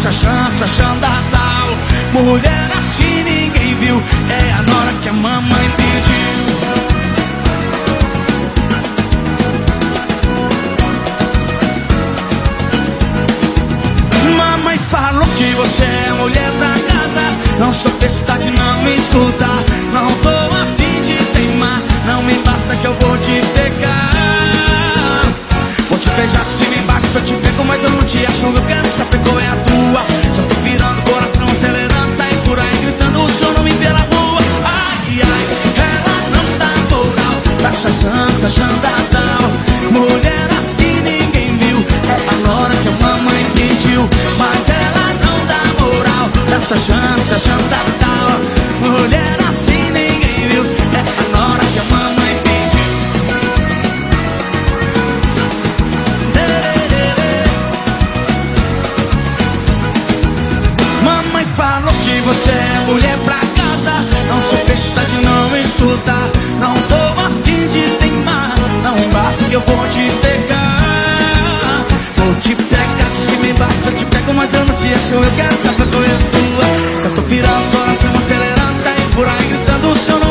sua chance achando tal. Mulher assim ninguém viu, é a nora que a mamãe pediu. Mamãe falou que você é mulher da casa. Não sou besta de não me escutar. Não tô a fim de teimar. Não me basta que eu vou te pegar. Vou te beijar se me basta se eu te pego, mas eu não te acho. Eu quero saber qual é a moral. Dá sua chance, achando tal. Mulher assim ninguém viu. É a nora que a mamãe pediu. Mamãe falou que você é mulher pra casa. Não sou besta de não escutar. Não tô a fim de teimar. Não basta que eu vou te pegar. Vou te pegar, se me basta eu te pego, mas eu não te acho. Eu quero saber qual é tô pirando, coração acelerando, saindo por aí gritando o seu nome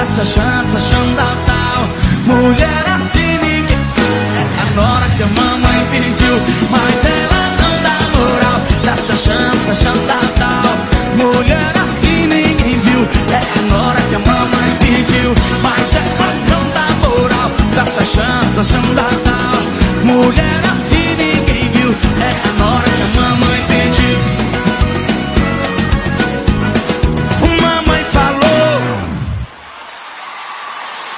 dá sua chance, achando tal. Mulher assim ninguém é a nora que a mamãe pediu. Mas ela não dá moral, dá sua chance, achando tal.